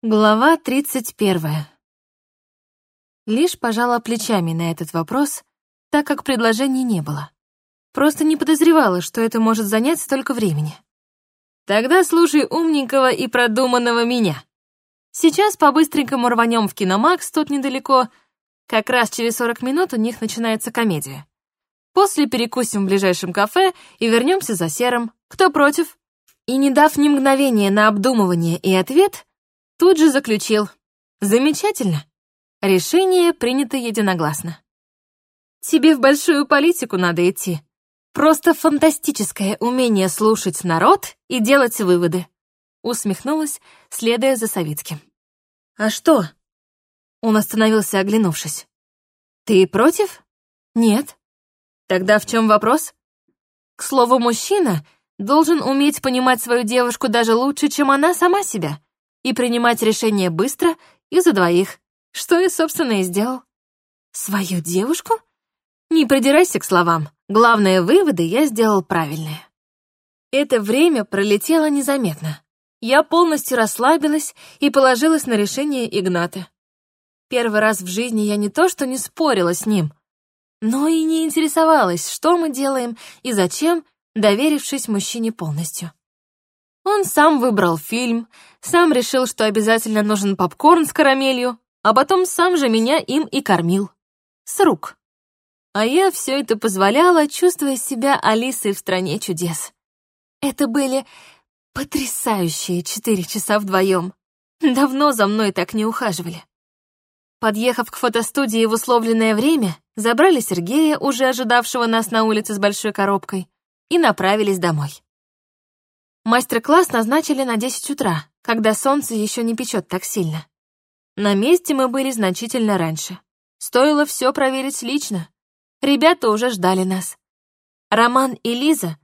Глава 31. Лишь пожала плечами на этот вопрос, так как предложений не было. Просто не подозревала, что это может занять столько времени. Тогда слушай умненького и продуманного меня. Сейчас по-быстренькому рванем в Киномакс, тут недалеко. Как раз через 40 минут у них начинается комедия. После перекусим в ближайшем кафе и вернемся за серым. Кто против? И не дав ни мгновения на обдумывание и ответ, Тут же заключил. Замечательно. Решение принято единогласно. Тебе в большую политику надо идти. Просто фантастическое умение слушать народ и делать выводы. Усмехнулась, следуя за Савицким. А что? Он остановился, оглянувшись. Ты против? Нет. Тогда в чем вопрос? К слову, мужчина должен уметь понимать свою девушку даже лучше, чем она сама себя и принимать решения быстро и за двоих, что и, собственно, и сделал. Свою девушку? Не придирайся к словам. Главные выводы я сделал правильные. Это время пролетело незаметно. Я полностью расслабилась и положилась на решение Игната. Первый раз в жизни я не то что не спорила с ним, но и не интересовалась, что мы делаем и зачем, доверившись мужчине полностью. Он сам выбрал фильм, сам решил, что обязательно нужен попкорн с карамелью, а потом сам же меня им и кормил. С рук. А я все это позволяла, чувствуя себя Алисой в «Стране чудес». Это были потрясающие четыре часа вдвоем. Давно за мной так не ухаживали. Подъехав к фотостудии в условленное время, забрали Сергея, уже ожидавшего нас на улице с большой коробкой, и направились домой. Мастер-класс назначили на 10 утра, когда солнце еще не печет так сильно. На месте мы были значительно раньше. Стоило все проверить лично. Ребята уже ждали нас. Роман и Лиза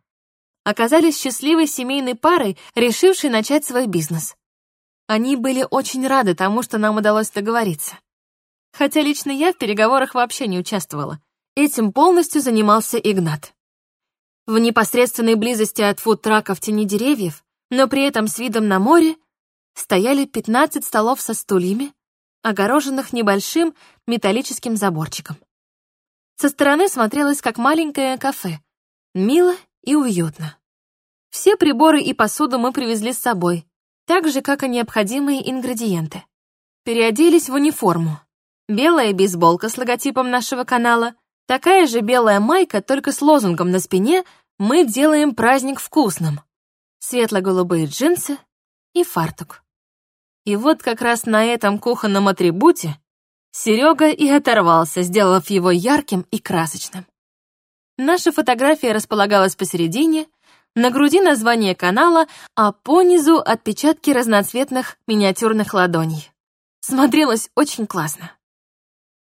оказались счастливой семейной парой, решившей начать свой бизнес. Они были очень рады тому, что нам удалось договориться. Хотя лично я в переговорах вообще не участвовала. Этим полностью занимался Игнат. В непосредственной близости от фудтрака в тени деревьев, но при этом с видом на море, стояли 15 столов со стульями, огороженных небольшим металлическим заборчиком. Со стороны смотрелось как маленькое кафе, мило и уютно. Все приборы и посуду мы привезли с собой, так же, как и необходимые ингредиенты. Переоделись в униформу. Белая бейсболка с логотипом нашего канала, Такая же белая майка, только с лозунгом на спине «Мы делаем праздник вкусным». Светло-голубые джинсы и фартук. И вот как раз на этом кухонном атрибуте Серега и оторвался, сделав его ярким и красочным. Наша фотография располагалась посередине, на груди название канала, а понизу отпечатки разноцветных миниатюрных ладоней. Смотрелось очень классно.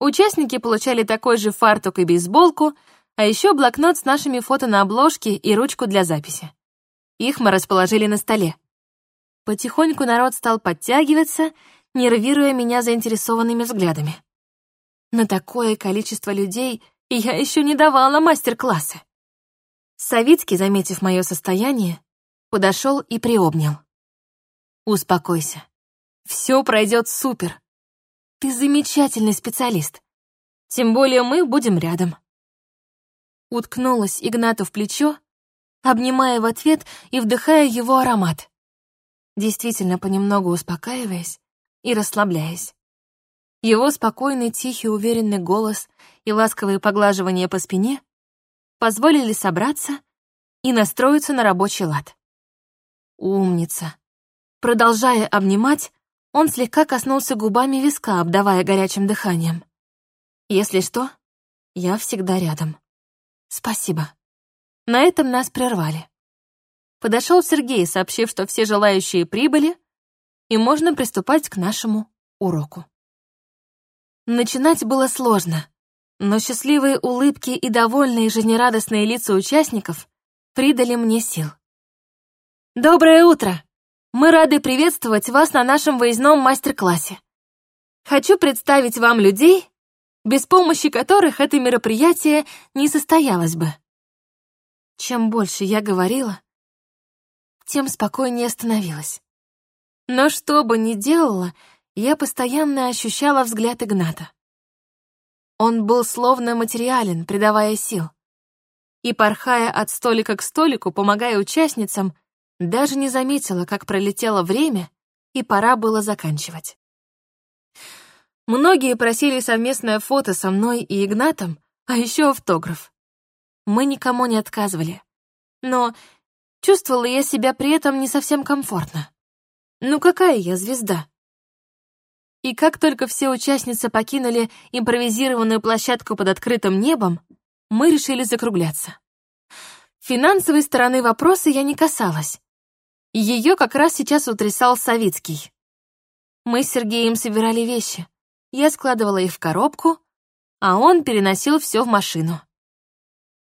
Участники получали такой же фартук и бейсболку, а еще блокнот с нашими фото на обложке и ручку для записи. Их мы расположили на столе. Потихоньку народ стал подтягиваться, нервируя меня заинтересованными взглядами. На такое количество людей я еще не давала мастер-классы. Савицкий, заметив мое состояние, подошел и приобнял. «Успокойся. Все пройдет супер. Ты замечательный специалист. Тем более мы будем рядом. Уткнулась Игнату в плечо, обнимая в ответ и вдыхая его аромат. Действительно понемногу успокаиваясь и расслабляясь. Его спокойный, тихий, уверенный голос и ласковые поглаживания по спине позволили собраться и настроиться на рабочий лад. Умница. Продолжая обнимать, он слегка коснулся губами виска, обдавая горячим дыханием. «Если что, я всегда рядом. Спасибо». На этом нас прервали. Подошел Сергей, сообщив, что все желающие прибыли, и можно приступать к нашему уроку. Начинать было сложно, но счастливые улыбки и довольные жизнерадостные лица участников придали мне сил. «Доброе утро!» Мы рады приветствовать вас на нашем выездном мастер-классе. Хочу представить вам людей, без помощи которых это мероприятие не состоялось бы. Чем больше я говорила, тем спокойнее становилась. Но что бы ни делала, я постоянно ощущала взгляд Игната. Он был словно материален, придавая сил. И, порхая от столика к столику, помогая участницам, даже не заметила, как пролетело время, и пора было заканчивать. Многие просили совместное фото со мной и Игнатом, а еще автограф. Мы никому не отказывали. Но чувствовала я себя при этом не совсем комфортно. Ну какая я звезда? И как только все участницы покинули импровизированную площадку под открытым небом, мы решили закругляться. Финансовой стороны вопроса я не касалась. Ее как раз сейчас утрясал Савицкий. Мы с Сергеем собирали вещи. Я складывала их в коробку, а он переносил все в машину.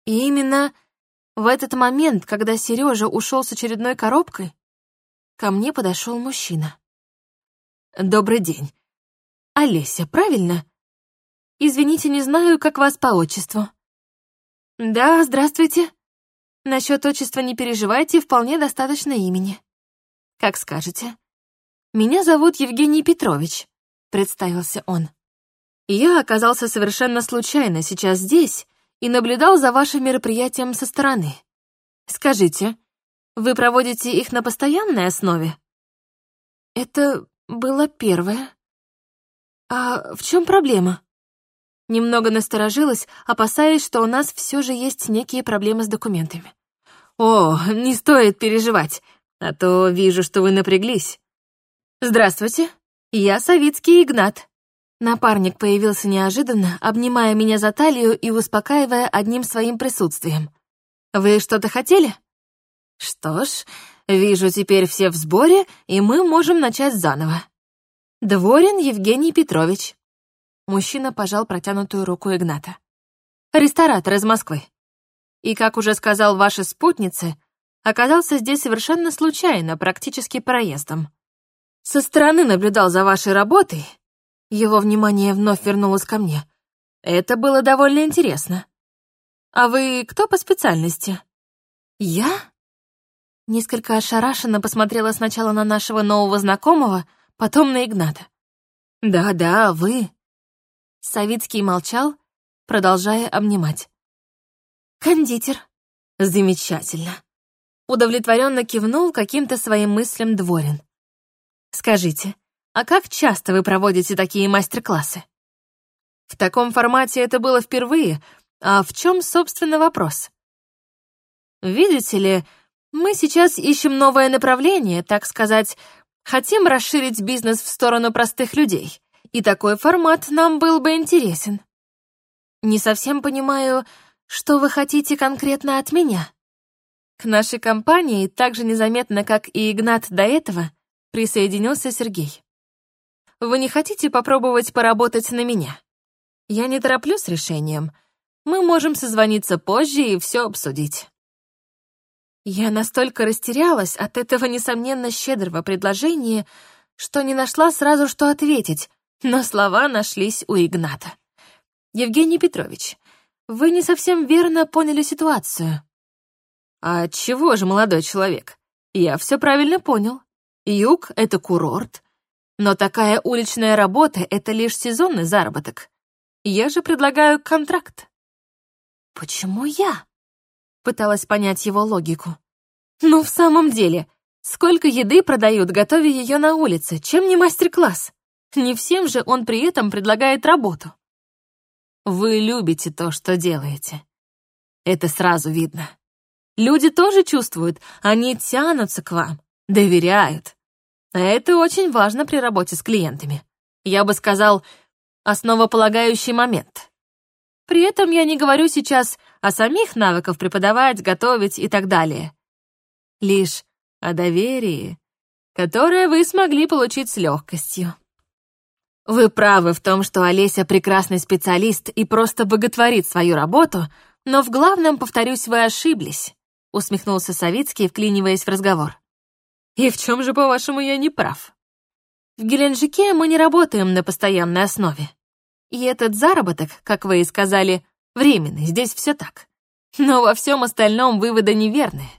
И именно в этот момент, когда Сережа ушел с очередной коробкой, ко мне подошел мужчина. «Добрый день. Олеся, правильно? Извините, не знаю, как вас по отчеству». «Да, здравствуйте. Насчет отчества не переживайте, вполне достаточно имени». «Как скажете». «Меня зовут Евгений Петрович», — представился он. «Я оказался совершенно случайно сейчас здесь и наблюдал за вашим мероприятием со стороны. Скажите, вы проводите их на постоянной основе? Это было первое. А в чем проблема? Немного насторожилась, опасаясь, что у нас все же есть некие проблемы с документами. О, не стоит переживать, а то вижу, что вы напряглись. Здравствуйте, я Савицкий Игнат. Напарник появился неожиданно, обнимая меня за талию и успокаивая одним своим присутствием. «Вы что-то хотели?» «Что ж, вижу, теперь все в сборе, и мы можем начать заново. Дворин Евгений Петрович». Мужчина пожал протянутую руку Игната. «Ресторатор из Москвы. И, как уже сказал ваша спутница, оказался здесь совершенно случайно, практически проездом. Со стороны наблюдал за вашей работой. Его внимание вновь вернулось ко мне. Это было довольно интересно. А вы кто по специальности? Я? Несколько ошарашенно посмотрела сначала на нашего нового знакомого, потом на Игната. «Да-да, вы». Савицкий молчал, продолжая обнимать. «Кондитер». «Замечательно». Удовлетворенно кивнул каким-то своим мыслям Дворин. «Скажите, а как часто вы проводите такие мастер-классы?» В таком формате это было впервые, а в чем, собственно, вопрос? Видите ли, мы сейчас ищем новое направление, так сказать, хотим расширить бизнес в сторону простых людей, и такой формат нам был бы интересен. Не совсем понимаю, что вы хотите конкретно от меня. К нашей компании, так же незаметно, как и Игнат до этого, присоединился Сергей. Вы не хотите попробовать поработать на меня? Я не тороплю с решением. Мы можем созвониться позже и все обсудить. Я настолько растерялась от этого, несомненно, щедрого предложения, что не нашла сразу, что ответить, но слова нашлись у Игната. «Евгений Петрович, вы не совсем верно поняли ситуацию». «А чего же, молодой человек? Я все правильно понял. Юг — это курорт, но такая уличная работа — это лишь сезонный заработок. Я же предлагаю контракт». «Почему я?» Пыталась понять его логику. Ну, в самом деле, сколько еды продают, готовя ее на улице, чем не мастер-класс? Не всем же он при этом предлагает работу. Вы любите то, что делаете. Это сразу видно. Люди тоже чувствуют, они тянутся к вам, доверяют. А это очень важно при работе с клиентами. Я бы сказал, основополагающий момент. При этом я не говорю сейчас о самих навыках преподавать, готовить и так далее. Лишь о доверии, которое вы смогли получить с легкостью. Вы правы в том, что Олеся прекрасный специалист и просто боготворит свою работу, но в главном, повторюсь, вы ошиблись, усмехнулся Савицкий, вклиниваясь в разговор. И в чем же, по-вашему, я не прав? В Геленджике мы не работаем на постоянной основе. И этот заработок, как вы и сказали, временный, здесь все так. Но во всем остальном выводы неверные.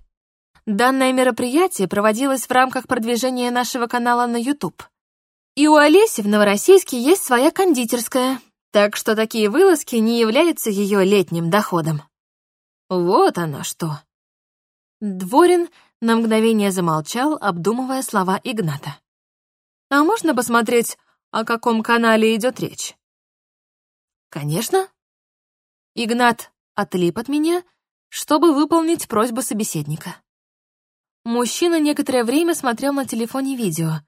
Данное мероприятие проводилось в рамках продвижения нашего канала на YouTube. И у Олеси в Новороссийске есть своя кондитерская, так что такие вылазки не являются ее летним доходом. Вот оно что. Дворин на мгновение замолчал, обдумывая слова Игната. «А можно посмотреть, о каком канале идет речь?» «Конечно». Игнат отлип от меня, чтобы выполнить просьбу собеседника. Мужчина некоторое время смотрел на телефоне видео,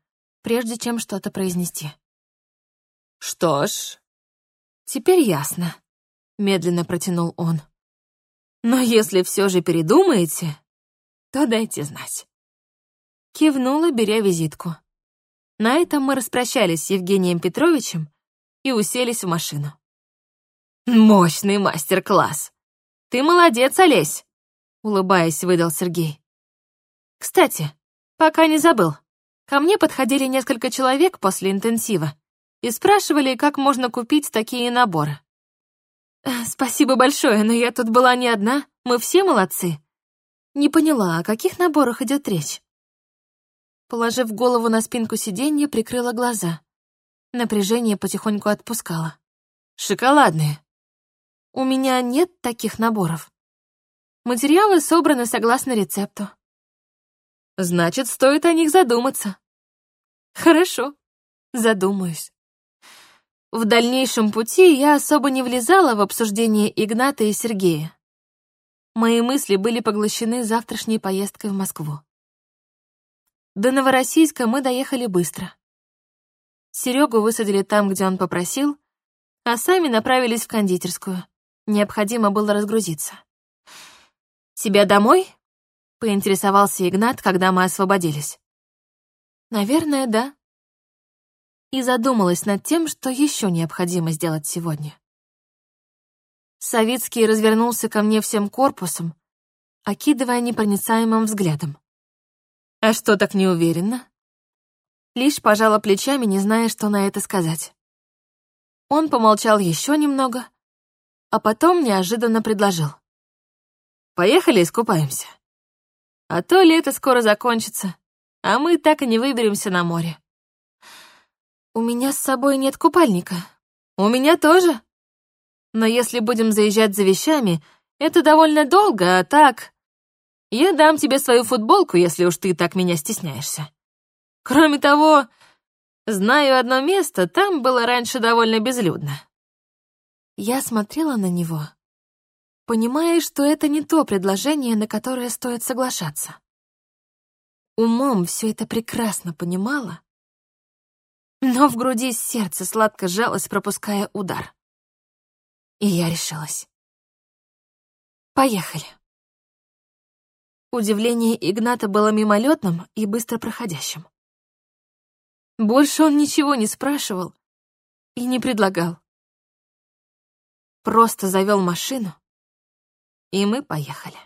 прежде чем что-то произнести. «Что ж, «Теперь ясно», — медленно протянул он. «Но если все же передумаете, то дайте знать». Кивнула, беря визитку. На этом мы распрощались с Евгением Петровичем и уселись в машину. «Мощный мастер-класс! Ты молодец, Олесь!» — улыбаясь, выдал Сергей. «Кстати, пока не забыл, ко мне подходили несколько человек после интенсива и спрашивали, как можно купить такие наборы. «Э, «Спасибо большое, но я тут была не одна, мы все молодцы». Не поняла, о каких наборах идет речь. Положив голову на спинку сиденья, прикрыла глаза. Напряжение потихоньку отпускало. «Шоколадные». «У меня нет таких наборов. Материалы собраны согласно рецепту». «Значит, стоит о них задуматься». «Хорошо, задумаюсь». В дальнейшем пути я особо не влезала в обсуждение Игната и Сергея. Мои мысли были поглощены завтрашней поездкой в Москву. До Новороссийска мы доехали быстро. Серегу высадили там, где он попросил, а сами направились в кондитерскую. Необходимо было разгрузиться. «Тебя домой?» — поинтересовался Игнат, когда мы освободились. «Наверное, да», и задумалась над тем, что еще необходимо сделать сегодня. Савицкий развернулся ко мне всем корпусом, окидывая непроницаемым взглядом. «А что так неуверенно?» Лишь пожала плечами, не зная, что на это сказать. Он помолчал еще немного, а потом неожиданно предложил. «Поехали искупаемся. А то лето скоро закончится, а мы так и не выберемся на море. «У меня с собой нет купальника». «У меня тоже. Но если будем заезжать за вещами, это довольно долго, а так... Я дам тебе свою футболку, если уж ты так меня стесняешься. Кроме того, знаю одно место, там было раньше довольно безлюдно». Я смотрела на него, понимая, что это не то предложение, на которое стоит соглашаться. Умом все это прекрасно понимала, но в груди сердце сладко сжалось, пропуская удар. И я решилась. Поехали. Удивление Игната было мимолетным и быстро проходящим. Больше он ничего не спрашивал и не предлагал. Просто завел машину, и мы поехали.